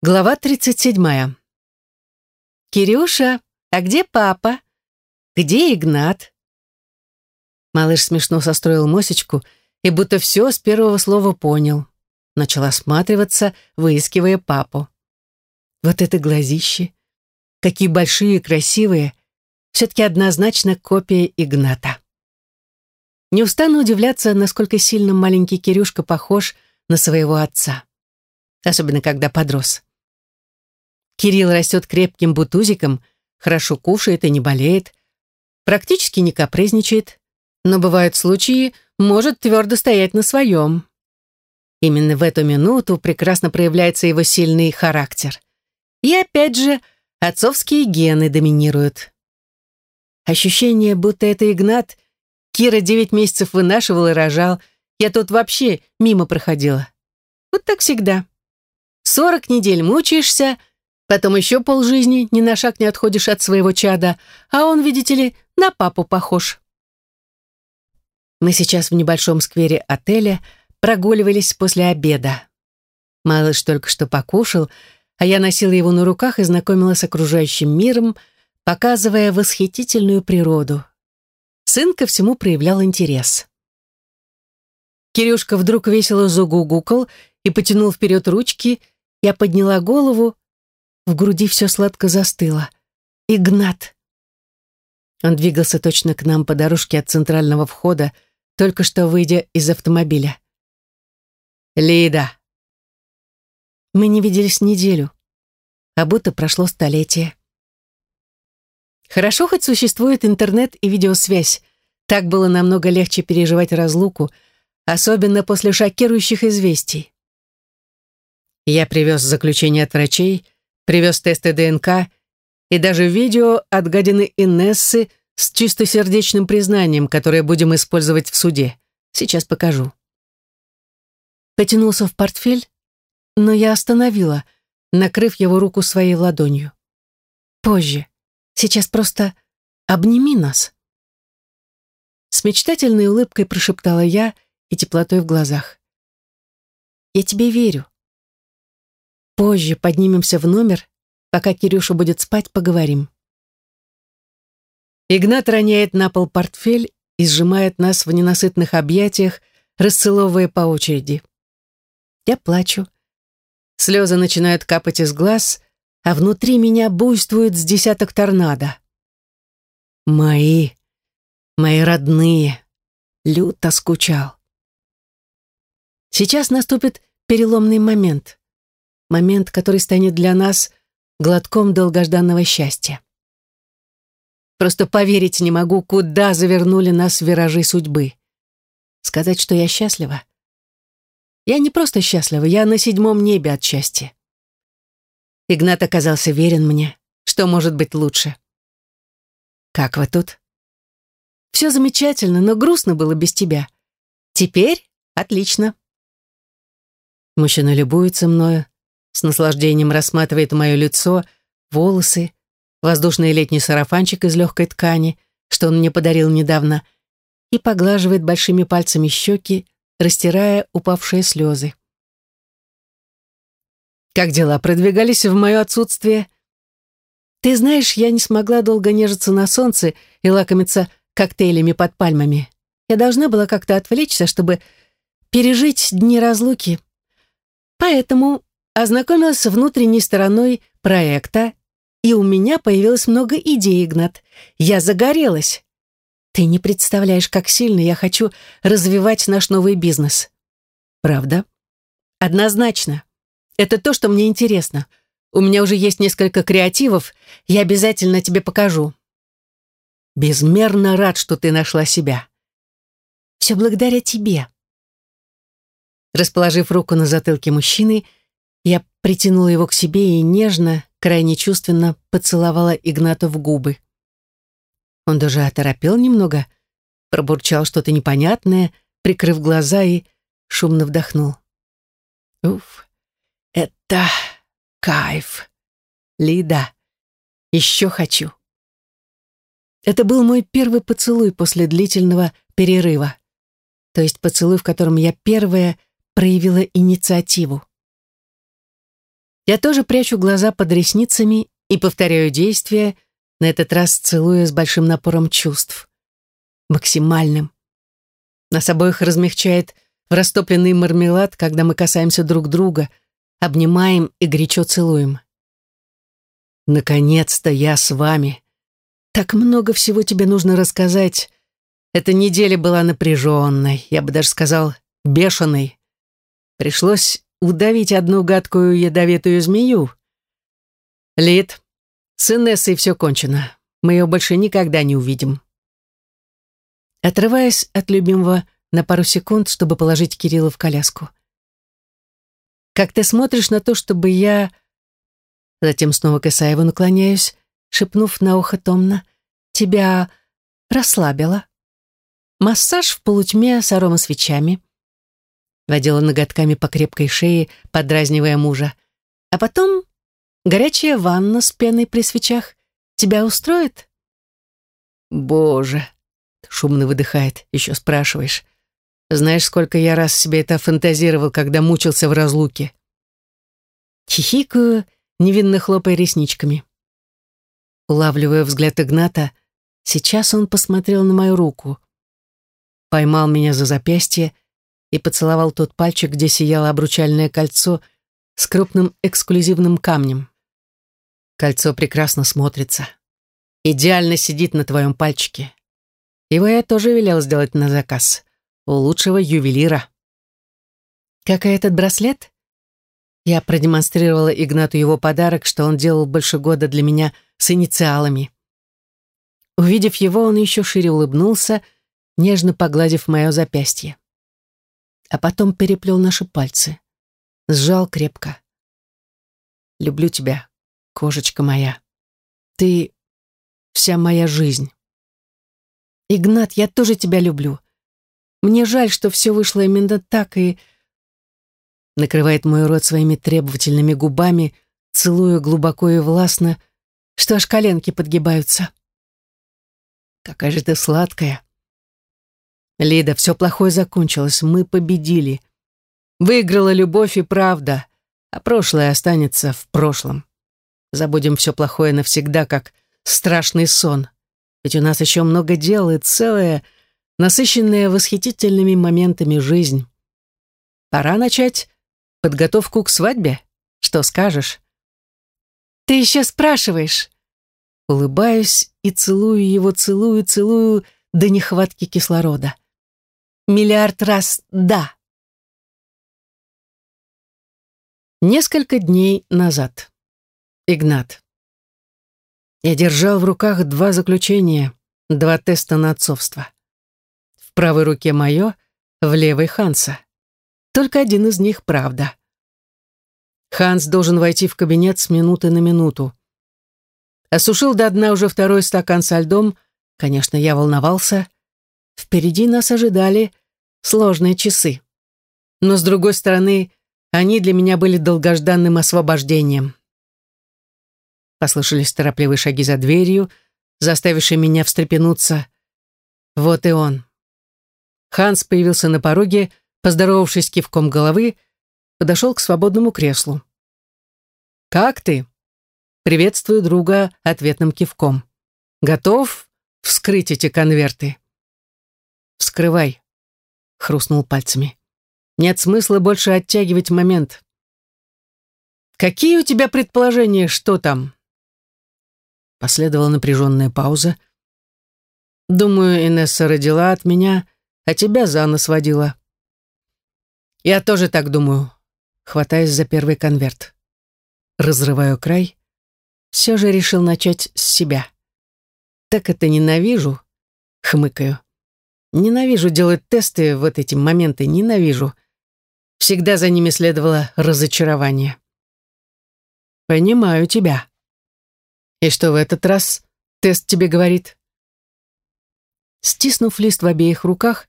Глава 37. «Кирюша, а где папа? Где Игнат?» Малыш смешно состроил мосечку и будто все с первого слова понял. Начал осматриваться, выискивая папу. Вот это глазище! Какие большие и красивые! Все-таки однозначно копия Игната. Не устану удивляться, насколько сильно маленький Кирюшка похож на своего отца. Особенно, когда подрос. Кирилл растет крепким бутузиком, хорошо кушает и не болеет, практически не капризничает, но бывают случаи, может твердо стоять на своем. Именно в эту минуту прекрасно проявляется его сильный характер. И опять же, отцовские гены доминируют. Ощущение, будто это Игнат, Кира девять месяцев вынашивал и рожал, я тут вообще мимо проходила. Вот так всегда. Сорок недель мучаешься, Потом еще полжизни ни на шаг не отходишь от своего чада, а он, видите ли, на папу похож. Мы сейчас в небольшом сквере отеля прогуливались после обеда. Малыш только что покушал, а я носила его на руках и знакомила с окружающим миром, показывая восхитительную природу. Сын ко всему проявлял интерес. Кирюшка вдруг весело загугукал и потянул вперед ручки, я подняла голову в груди все сладко застыло. «Игнат!» Он двигался точно к нам по дорожке от центрального входа, только что выйдя из автомобиля. «Лида!» Мы не виделись неделю, а будто прошло столетие. Хорошо хоть существует интернет и видеосвязь. Так было намного легче переживать разлуку, особенно после шокирующих известий. Я привез заключение от врачей, привез тесты ДНК и даже видео от гадины Инессы с чистосердечным признанием, которое будем использовать в суде. Сейчас покажу. Потянулся в портфель, но я остановила, накрыв его руку своей ладонью. Позже. Сейчас просто обними нас. С мечтательной улыбкой прошептала я и теплотой в глазах. Я тебе верю. Позже поднимемся в номер, пока Кирюша будет спать, поговорим. Игнат роняет на пол портфель и сжимает нас в ненасытных объятиях, расцеловывая по очереди. Я плачу. Слезы начинают капать из глаз, а внутри меня буйствует с десяток торнадо. Мои, мои родные, люто скучал. Сейчас наступит переломный момент момент, который станет для нас глотком долгожданного счастья. Просто поверить не могу, куда завернули нас виражи судьбы. Сказать, что я счастлива? Я не просто счастлива, я на седьмом небе от счастья. Игнат оказался верен мне. Что может быть лучше? Как вы тут? Все замечательно, но грустно было без тебя. Теперь отлично. Мужчина любуется мною, с наслаждением рассматривает мое лицо, волосы, воздушный летний сарафанчик из легкой ткани, что он мне подарил недавно, и поглаживает большими пальцами щеки, растирая упавшие слезы. «Как дела продвигались в мое отсутствие?» «Ты знаешь, я не смогла долго нежиться на солнце и лакомиться коктейлями под пальмами. Я должна была как-то отвлечься, чтобы пережить дни разлуки. Поэтому ознакомилась с внутренней стороной проекта, и у меня появилось много идей, Игнат. Я загорелась. Ты не представляешь, как сильно я хочу развивать наш новый бизнес. Правда? Однозначно. Это то, что мне интересно. У меня уже есть несколько креативов, я обязательно тебе покажу. Безмерно рад, что ты нашла себя. Все благодаря тебе. Расположив руку на затылке мужчины, я притянула его к себе и нежно, крайне чувственно поцеловала Игната в губы. Он даже оторопел немного, пробурчал что-то непонятное, прикрыв глаза и шумно вдохнул. Уф, это кайф. Лида, еще хочу. Это был мой первый поцелуй после длительного перерыва. То есть поцелуй, в котором я первая проявила инициативу. Я тоже прячу глаза под ресницами и повторяю действия, на этот раз целуя с большим напором чувств. Максимальным. Нас обоих размягчает в растопленный мармелад, когда мы касаемся друг друга, обнимаем и горячо целуем. Наконец-то я с вами. Так много всего тебе нужно рассказать. Эта неделя была напряженной, я бы даже сказал, бешеной. Пришлось удавить одну гадкую ядовитую змею. Лид, с Инессой все кончено. Мы ее больше никогда не увидим. Отрываясь от любимого на пару секунд, чтобы положить Кирилла в коляску. Как ты смотришь на то, чтобы я... Затем снова к Исаеву наклоняюсь, шепнув на ухо томно. Тебя расслабила. Массаж в полутьме с аромасвечами. Водила ноготками по крепкой шее, подразнивая мужа. А потом горячая ванна с пеной при свечах. Тебя устроит? Боже, шумно выдыхает, еще спрашиваешь. Знаешь, сколько я раз себе это фантазировал, когда мучился в разлуке. Хихикаю, невинно хлопая ресничками. Улавливая взгляд Игната, сейчас он посмотрел на мою руку. Поймал меня за запястье и поцеловал тот пальчик, где сияло обручальное кольцо с крупным эксклюзивным камнем. Кольцо прекрасно смотрится. Идеально сидит на твоем пальчике. Его я тоже велел сделать на заказ. У лучшего ювелира. Как и этот браслет? Я продемонстрировала Игнату его подарок, что он делал больше года для меня с инициалами. Увидев его, он еще шире улыбнулся, нежно погладив мое запястье. А потом переплел наши пальцы. Сжал крепко. «Люблю тебя, кошечка моя. Ты вся моя жизнь». «Игнат, я тоже тебя люблю. Мне жаль, что все вышло именно так и...» Накрывает мой рот своими требовательными губами, целуя глубоко и властно, что аж коленки подгибаются. «Какая же ты сладкая!» «Лида, все плохое закончилось, мы победили. Выиграла любовь и правда, а прошлое останется в прошлом. Забудем все плохое навсегда, как страшный сон. Ведь у нас еще много дел и целая, насыщенная восхитительными моментами жизнь. Пора начать подготовку к свадьбе. Что скажешь? Ты еще спрашиваешь. Улыбаюсь и целую его, целую, целую до нехватки кислорода. Миллиард раз «да». Несколько дней назад. Игнат. Я держал в руках два заключения, два теста на отцовство. В правой руке мое, в левой Ханса. Только один из них правда. Ханс должен войти в кабинет с минуты на минуту. Осушил до дна уже второй стакан со льдом. Конечно, я волновался. Впереди нас ожидали сложные часы. Но, с другой стороны, они для меня были долгожданным освобождением. Послышались торопливые шаги за дверью, заставившие меня встрепенуться. Вот и он. Ханс появился на пороге, поздоровавшись кивком головы, подошел к свободному креслу. «Как ты?» Приветствую друга ответным кивком. «Готов вскрыть эти конверты?» «Вскрывай», — хрустнул пальцами. «Нет смысла больше оттягивать момент». «Какие у тебя предположения, что там?» Последовала напряженная пауза. «Думаю, Инесса родила от меня, а тебя за нос водила». «Я тоже так думаю», хватаясь за первый конверт. Разрываю край. Все же решил начать с себя. «Так это ненавижу», — хмыкаю. «Ненавижу делать тесты в вот эти моменты, ненавижу. Всегда за ними следовало разочарование». «Понимаю тебя», «И что в этот раз тест тебе говорит?» Стиснув лист в обеих руках,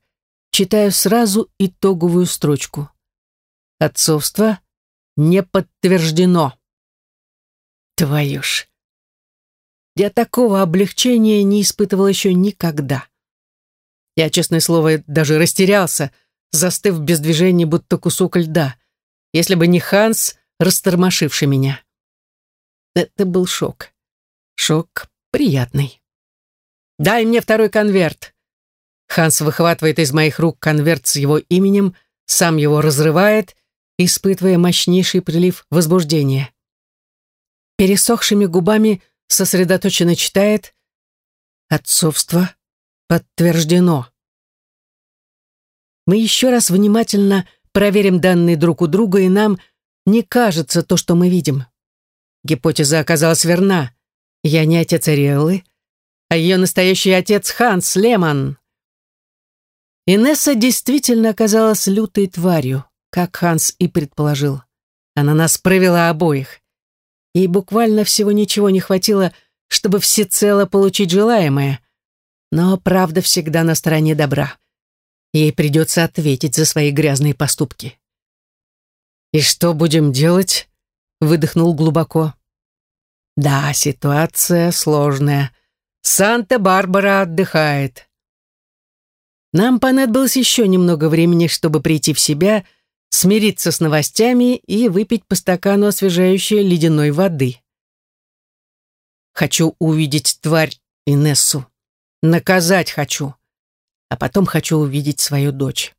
читаю сразу итоговую строчку. «Отцовство не подтверждено». Твою ж! Я такого облегчения не испытывал еще никогда. Я, честное слово, даже растерялся, застыв без движения, будто кусок льда. Если бы не Ханс, растормошивший меня. Это был шок. Шок приятный. «Дай мне второй конверт!» Ханс выхватывает из моих рук конверт с его именем, сам его разрывает, испытывая мощнейший прилив возбуждения. Пересохшими губами сосредоточенно читает «Отцовство подтверждено». Мы еще раз внимательно проверим данные друг у друга, и нам не кажется то, что мы видим. Гипотеза оказалась верна. Я не отец Ариэллы, а ее настоящий отец Ханс Леман. Инесса действительно оказалась лютой тварью, как Ханс и предположил. Она нас провела обоих. Ей буквально всего ничего не хватило, чтобы всецело получить желаемое. Но правда всегда на стороне добра. Ей придется ответить за свои грязные поступки. «И что будем делать?» — выдохнул глубоко. «Да, ситуация сложная. Санта-Барбара отдыхает». Нам понадобилось еще немного времени, чтобы прийти в себя, смириться с новостями и выпить по стакану освежающей ледяной воды. Хочу увидеть тварь Инессу. Наказать хочу а потом хочу увидеть свою дочь.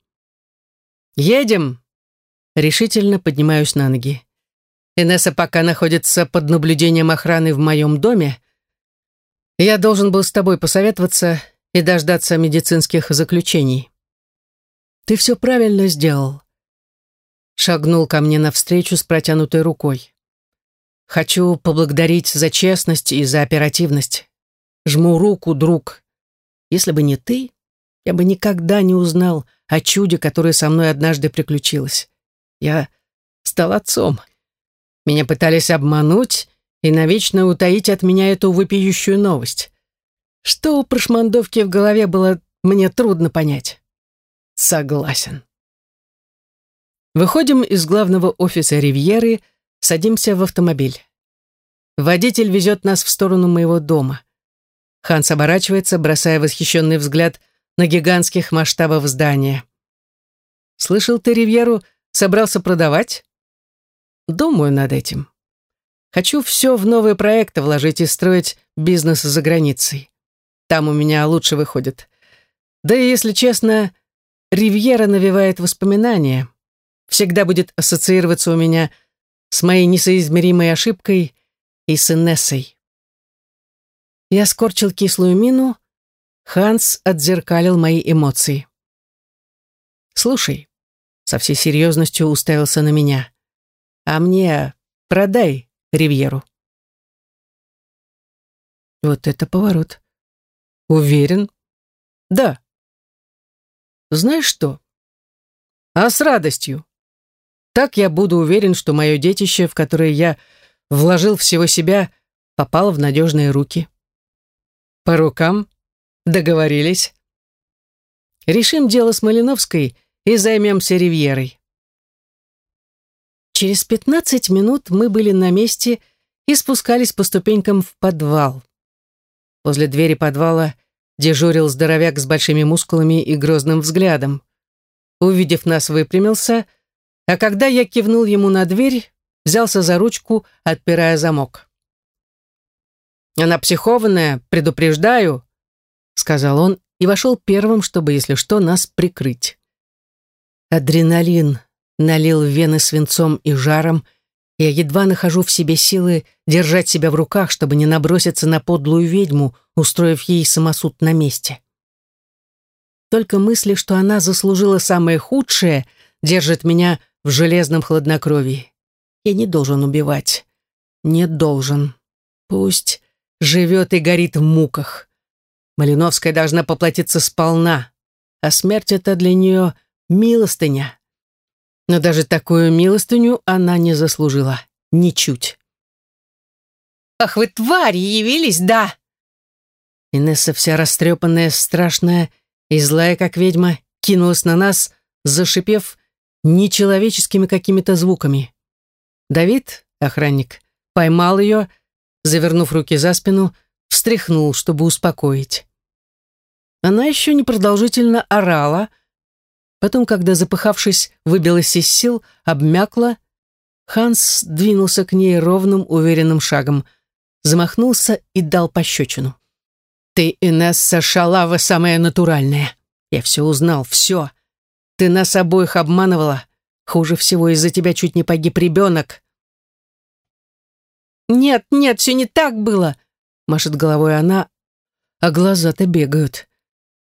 «Едем!» Решительно поднимаюсь на ноги. Инесса пока находится под наблюдением охраны в моем доме. Я должен был с тобой посоветоваться и дождаться медицинских заключений. Ты все правильно сделал. Шагнул ко мне навстречу с протянутой рукой. Хочу поблагодарить за честность и за оперативность. Жму руку, друг. Если бы не ты, я бы никогда не узнал о чуде, которое со мной однажды приключилось. Я стал отцом. Меня пытались обмануть и навечно утаить от меня эту вопиющую новость. Что у прошмандовки в голове было, мне трудно понять. Согласен. Выходим из главного офиса «Ривьеры», садимся в автомобиль. Водитель везет нас в сторону моего дома. Ханс оборачивается, бросая восхищенный взгляд на гигантских масштабах здания. Слышал, ты Ривьеру собрался продавать? Думаю над этим. Хочу все в новые проекты вложить и строить бизнес за границей. Там у меня лучше выходит. Да и, если честно, Ривьера навевает воспоминания. Всегда будет ассоциироваться у меня с моей несоизмеримой ошибкой и с Инессой. Я скорчил кислую мину, Ханс отзеркалил мои эмоции. «Слушай», — со всей серьезностью уставился на меня, «а мне продай Ривьеру». Вот это поворот. Уверен? Да. Знаешь что? А с радостью. Так я буду уверен, что мое детище, в которое я вложил всего себя, попало в надежные руки. По рукам Договорились. Решим дело с Малиновской и займемся Ривьерой. Через пятнадцать минут мы были на месте и спускались по ступенькам в подвал. Возле двери подвала дежурил здоровяк с большими мускулами и грозным взглядом. Увидев нас, выпрямился, а когда я кивнул ему на дверь, взялся за ручку, отпирая замок. «Она психованная, предупреждаю», сказал он и вошел первым, чтобы, если что, нас прикрыть. Адреналин налил в вены свинцом и жаром, я едва нахожу в себе силы держать себя в руках, чтобы не наброситься на подлую ведьму, устроив ей самосуд на месте. Только мысли, что она заслужила самое худшее, держат меня в железном хладнокровии. Я не должен убивать. Не должен. Пусть живет и горит в муках. Малиновская должна поплатиться сполна, а смерть — это для нее милостыня. Но даже такую милостыню она не заслужила. Ничуть. «Ах вы твари явились, да!» Инесса вся растрепанная, страшная и злая, как ведьма, кинулась на нас, зашипев нечеловеческими какими-то звуками. Давид, охранник, поймал ее, завернув руки за спину, встряхнул, чтобы успокоить. Она еще непродолжительно орала, потом, когда, запыхавшись, выбилась из сил, обмякла. Ханс двинулся к ней ровным, уверенным шагом, замахнулся и дал пощечину. «Ты, Инесса, шалава самая натуральная. Я все узнал, все. Ты нас обоих обманывала. Хуже всего, из-за тебя чуть не погиб ребенок». «Нет, нет, все не так было», — машет головой она, а глаза-то бегают.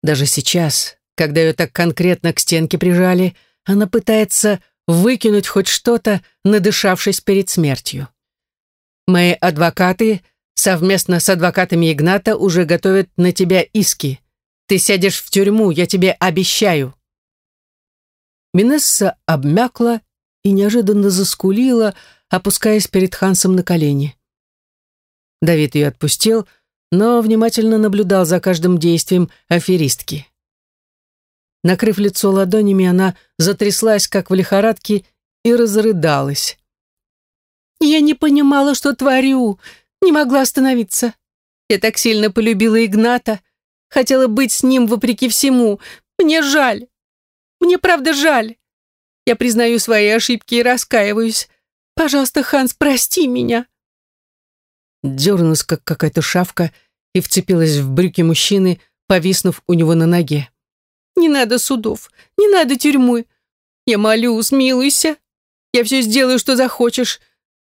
Даже сейчас, когда ее так конкретно к стенке прижали, она пытается выкинуть хоть что-то, надышавшись перед смертью. Мои адвокаты совместно с адвокатами Игната уже готовят на тебя иски. Ты сядешь в тюрьму, я тебе обещаю. Минесса обмякла и неожиданно заскулила, опускаясь перед Хансом на колени. Давид ее отпустил, но внимательно наблюдал за каждым действием аферистки. Накрыв лицо ладонями, она затряслась, как в лихорадке, и разрыдалась. «Я не понимала, что творю, не могла остановиться. Я так сильно полюбила Игната, хотела быть с ним вопреки всему. Мне жаль. Мне правда жаль. Я признаю свои ошибки и раскаиваюсь. Пожалуйста, Ханс, прости меня». Дернулась, как какая-то шавка, и вцепилась в брюки мужчины, повиснув у него на ноге. Не надо судов, не надо тюрьмы. Я молю, смилуйся. Я все сделаю, что захочешь.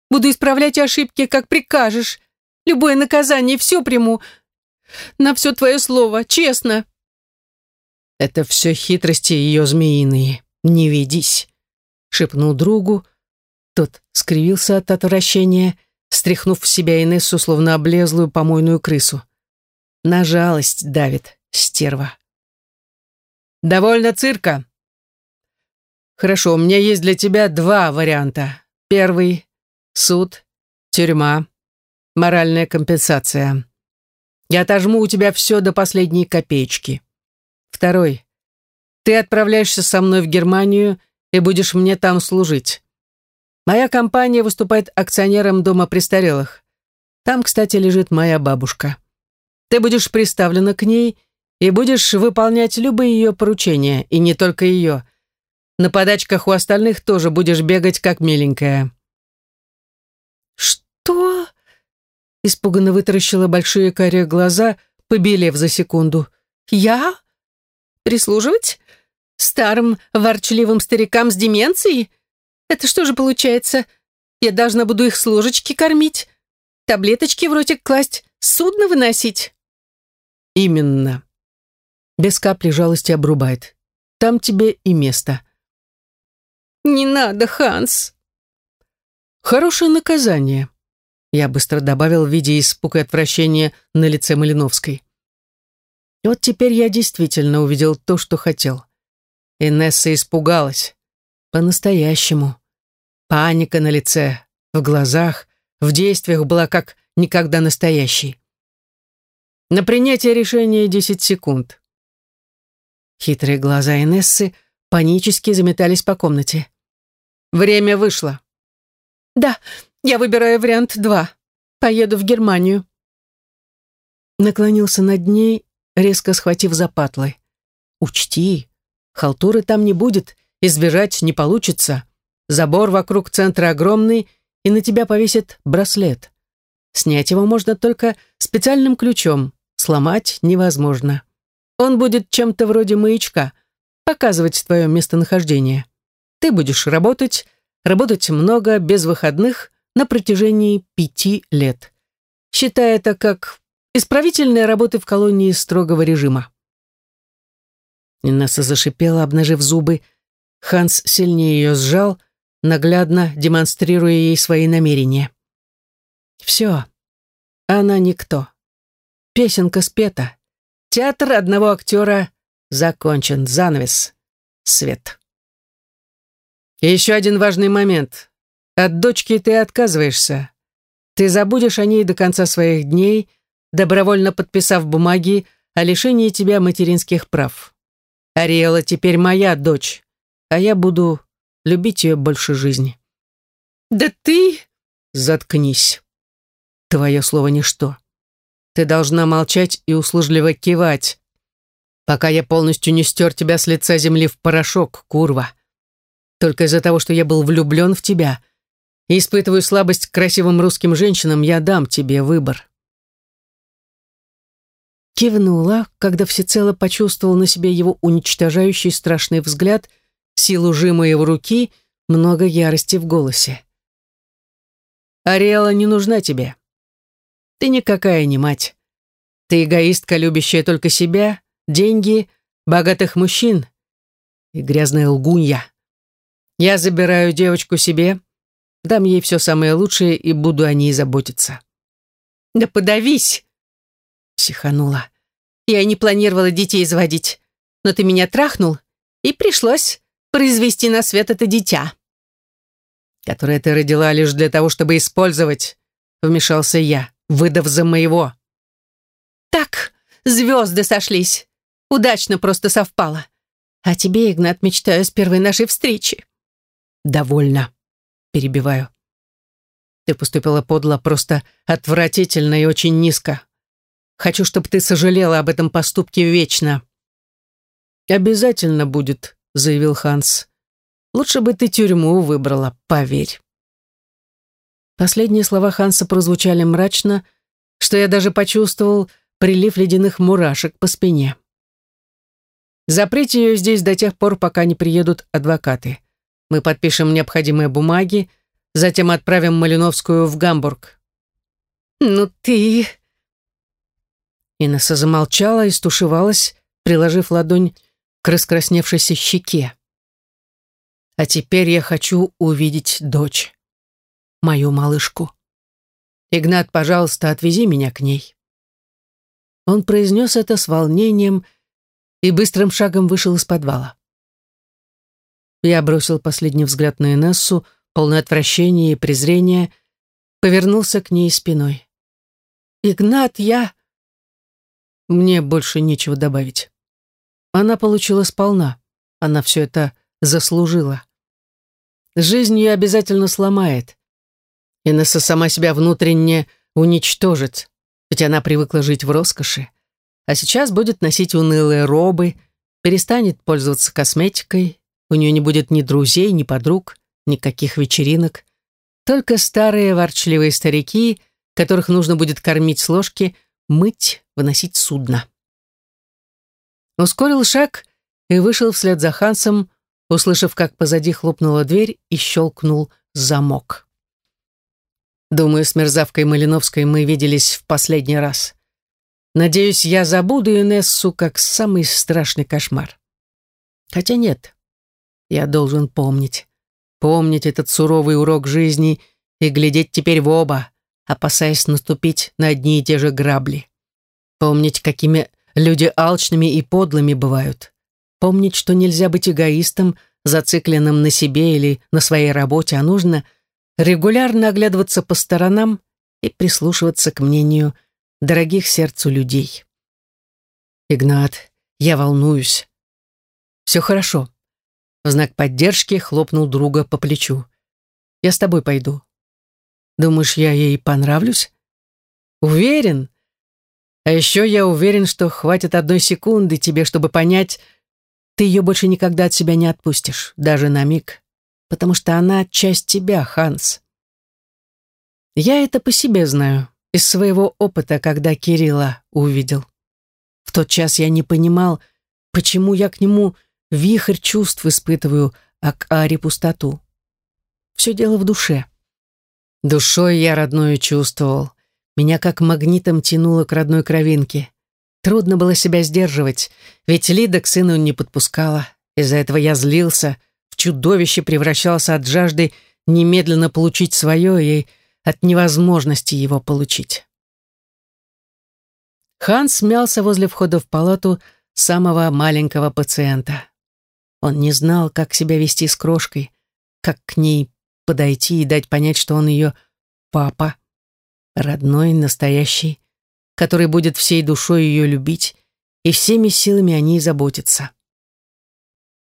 Буду исправлять ошибки, как прикажешь. Любое наказание, все приму. На все твое слово, честно. Это все хитрости ее змеиные. Не ведись, шепнул другу. Тот скривился от отвращения, стряхнув в себя Инессу, словно облезлую помойную крысу. На жалость давит, стерва. «Довольно цирка?» «Хорошо, у меня есть для тебя два варианта. Первый — суд, тюрьма, моральная компенсация. Я отожму у тебя все до последней копеечки. Второй — ты отправляешься со мной в Германию и будешь мне там служить. Моя компания выступает акционером дома престарелых. Там, кстати, лежит моя бабушка. Ты будешь приставлена к ней — и будешь выполнять любые ее поручения, и не только ее. На подачках у остальных тоже будешь бегать, как миленькая». «Что?» Испуганно вытаращила большие карие глаза, побелев за секунду. «Я? Прислуживать? Старым ворчливым старикам с деменцией? Это что же получается? Я должна буду их с ложечки кормить? Таблеточки в ротик класть? Судно выносить?» «Именно», без капли жалости обрубает. Там тебе и место. «Не надо, Ханс!» «Хорошее наказание», я быстро добавил в виде испуга и отвращения на лице Малиновской. И вот теперь я действительно увидел то, что хотел. Инесса испугалась. По-настоящему. Паника на лице, в глазах, в действиях была как никогда настоящей. На принятие решения 10 секунд. Хитрые глаза Инессы панически заметались по комнате. «Время вышло». «Да, я выбираю вариант два. Поеду в Германию». Наклонился над ней, резко схватив за патлы. «Учти, халтуры там не будет, избежать не получится. Забор вокруг центра огромный, и на тебя повесит браслет. Снять его можно только специальным ключом, сломать невозможно». Он будет чем-то вроде маячка, показывать твое местонахождение. Ты будешь работать, работать много, без выходных, на протяжении пяти лет. Считай это как исправительные работы в колонии строгого режима. Инесса зашипела, обнажив зубы. Ханс сильнее ее сжал, наглядно демонстрируя ей свои намерения. Все, она никто. Песенка спета. Театр одного актера закончен. Занавес. Свет. И еще один важный момент. От дочки ты отказываешься. Ты забудешь о ней до конца своих дней, добровольно подписав бумаги о лишении тебя материнских прав. Ариэла теперь моя дочь, а я буду любить ее больше жизни. Да ты... Заткнись. Твое слово ничто. Ты должна молчать и услужливо кивать, пока я полностью не стер тебя с лица земли в порошок, курва. Только из-за того, что я был влюблен в тебя, и испытываю слабость к красивым русским женщинам, я дам тебе выбор. Кивнула, когда всецело почувствовал на себе его уничтожающий страшный взгляд, силу жима его руки, много ярости в голосе. «Ариэла не нужна тебе. Ты никакая не мать. Ты эгоистка, любящая только себя, деньги, богатых мужчин и грязная лгунья. Я забираю девочку себе, дам ей все самое лучшее и буду о ней заботиться». «Да подавись!» Психанула. «Я не планировала детей заводить, но ты меня трахнул, и пришлось произвести на свет это дитя». «Которое ты родила лишь для того, чтобы использовать», — вмешался я, выдав за моего. «Так, звезды сошлись. Удачно просто совпало. А тебе, Игнат, мечтаю с первой нашей встречи». «Довольно», — перебиваю. «Ты поступила подло, просто отвратительно и очень низко. Хочу, чтобы ты сожалела об этом поступке вечно». «Обязательно будет», — заявил Ханс. «Лучше бы ты тюрьму выбрала, поверь». Последние слова Ханса прозвучали мрачно, что я даже почувствовал прилив ледяных мурашек по спине. Заприте ее здесь до тех пор, пока не приедут адвокаты. Мы подпишем необходимые бумаги, затем отправим Малиновскую в Гамбург. «Ну ты...» Инесса замолчала и стушевалась, приложив ладонь к раскрасневшейся щеке. А теперь я хочу увидеть дочь, мою малышку. Игнат, пожалуйста, отвези меня к ней. Он произнес это с волнением и быстрым шагом вышел из подвала. Я бросил последний взгляд на Инессу, полное отвращения и презрения, повернулся к ней спиной. «Игнат, я...» Мне больше нечего добавить. Она получила сполна. Она все это заслужила. Жизнь ее обязательно сломает. Инесса сама себя внутренне уничтожит, ведь она привыкла жить в роскоши. А сейчас будет носить унылые робы, перестанет пользоваться косметикой, у нее не будет ни друзей, ни подруг, никаких вечеринок. Только старые ворчливые старики, которых нужно будет кормить с ложки – мыть, выносить судно. Ускорил шаг и вышел вслед за Хансом, услышав, как позади хлопнула дверь и щелкнул замок. Думаю, с мерзавкой Малиновской мы виделись в последний раз. Надеюсь, я забуду Инессу как самый страшный кошмар. Хотя нет, я должен помнить. Помнить этот суровый урок жизни и глядеть теперь в оба, опасаясь наступить на одни и те же грабли. Помнить, какими люди алчными и подлыми бывают. Помнить, что нельзя быть эгоистом, зацикленным на себе или на своей работе, а нужно регулярно оглядываться по сторонам и прислушиваться к мнению дорогих сердцу людей. «Игнат, я волнуюсь». «Все хорошо». В знак поддержки хлопнул друга по плечу. «Я с тобой пойду. Думаешь, я ей понравлюсь? Уверен. А еще я уверен, что хватит одной секунды тебе, чтобы понять, ты ее больше никогда от себя не отпустишь, даже на миг, потому что она часть тебя, Ханс. Я это по себе знаю, из своего опыта, когда Кирилла увидел. В тот час я не понимал, почему я к нему вихрь чувств испытываю, а к Аре пустоту. Все дело в душе. Душой я родную чувствовал. Меня как магнитом тянуло к родной кровинке. Трудно было себя сдерживать, ведь Лида к сыну не подпускала. Из-за этого я злился, в чудовище превращался от жажды немедленно получить свое и от невозможности его получить. Ханс смялся возле входа в палату самого маленького пациента. Он не знал, как себя вести с крошкой, как к ней подойти и дать понять, что он ее папа, родной, настоящий, который будет всей душой ее любить и всеми силами о ней заботиться.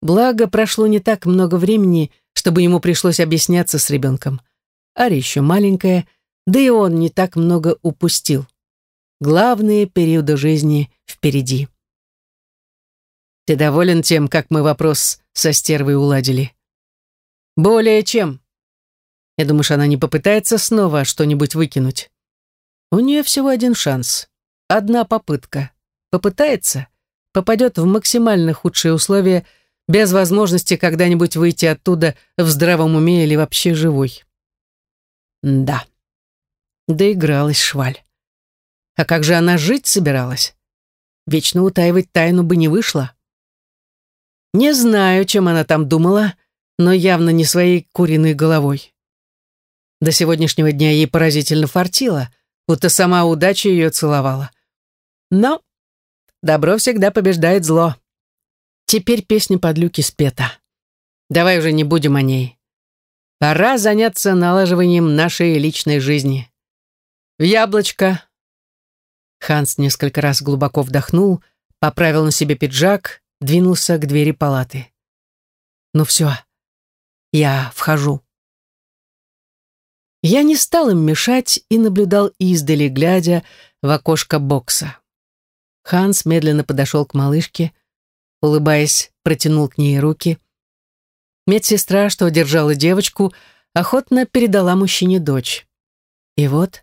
Благо, прошло не так много времени, чтобы ему пришлось объясняться с ребенком. Ари еще маленькая, да и он не так много упустил. Главные периоды жизни впереди. Ты доволен тем, как мы вопрос со стервой уладили? Более чем. Я думаешь, она не попытается снова что-нибудь выкинуть? У нее всего один шанс. Одна попытка. Попытается, попадет в максимально худшие условия, без возможности когда-нибудь выйти оттуда в здравом уме или вообще живой. Да. Доигралась шваль. А как же она жить собиралась? Вечно утаивать тайну бы не вышло. Не знаю, чем она там думала, но явно не своей куриной головой. До сегодняшнего дня ей поразительно фартило, будто сама удача ее целовала. Но добро всегда побеждает зло. Теперь песня под люки спета. Давай уже не будем о ней. Пора заняться налаживанием нашей личной жизни. В яблочко. Ханс несколько раз глубоко вдохнул, поправил на себе пиджак, двинулся к двери палаты. Ну все, я вхожу. Я не стал им мешать и наблюдал издали, глядя в окошко бокса. Ханс медленно подошел к малышке, улыбаясь, протянул к ней руки. Медсестра, что держала девочку, охотно передала мужчине дочь. И вот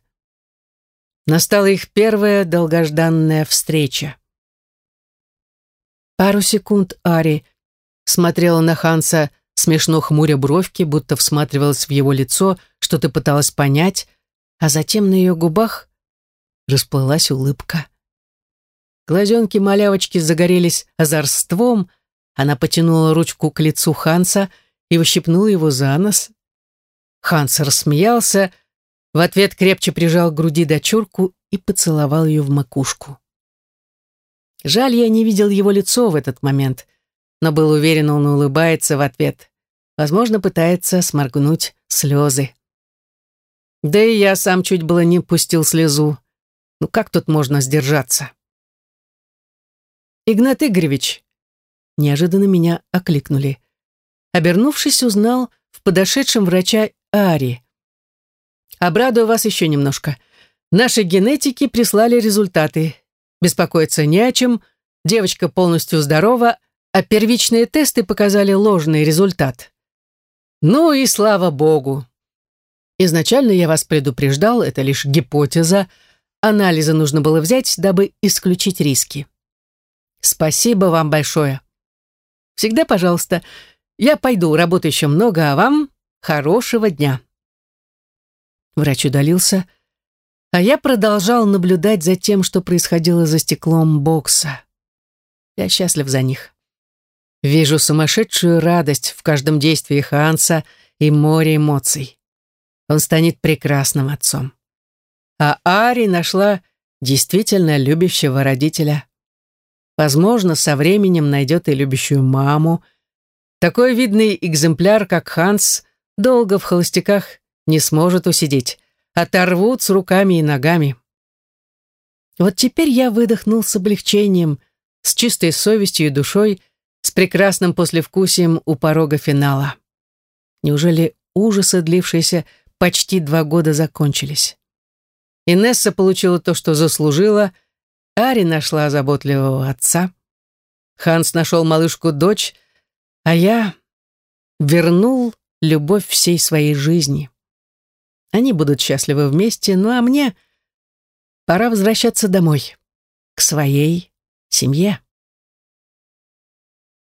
настала их первая долгожданная встреча. Пару секунд Ари смотрела на Ханса, смешно хмуря бровки, будто всматривалась в его лицо, что-то пыталась понять, а затем на ее губах расплылась улыбка. Глазенки малявочки загорелись озорством, она потянула ручку к лицу Ханса и выщипнула его за нос. Ханс рассмеялся, в ответ крепче прижал к груди дочурку и поцеловал ее в макушку. Жаль, я не видел его лицо в этот момент, но был уверен, он улыбается в ответ. Возможно, пытается сморгнуть слезы. Да и я сам чуть было не пустил слезу. Ну как тут можно сдержаться? «Игнат Игоревич!» Неожиданно меня окликнули. Обернувшись, узнал в подошедшем врача Ари. «Обрадую вас еще немножко. Наши генетики прислали результаты. Беспокоиться не о чем. Девочка полностью здорова, а первичные тесты показали ложный результат. Ну и слава богу. Изначально я вас предупреждал, это лишь гипотеза. Анализы нужно было взять, дабы исключить риски. Спасибо вам большое. Всегда, пожалуйста. Я пойду, работы еще много, а вам хорошего дня. Врач удалился, а я продолжал наблюдать за тем, что происходило за стеклом бокса. Я счастлив за них. Вижу сумасшедшую радость в каждом действии Ханса и море эмоций. Он станет прекрасным отцом. А Ари нашла действительно любящего родителя. Возможно, со временем найдет и любящую маму. Такой видный экземпляр, как Ханс, долго в холостяках не сможет усидеть. Оторвут с руками и ногами. Вот теперь я выдохнул с облегчением, с чистой совестью и душой, с прекрасным послевкусием у порога финала. Неужели ужасы, длившиеся почти два года, закончились? Инесса получила то, что заслужила, Ари нашла заботливого отца. Ханс нашел малышку-дочь, а я вернул любовь всей своей жизни. Они будут счастливы вместе, ну а мне пора возвращаться домой, к своей семье.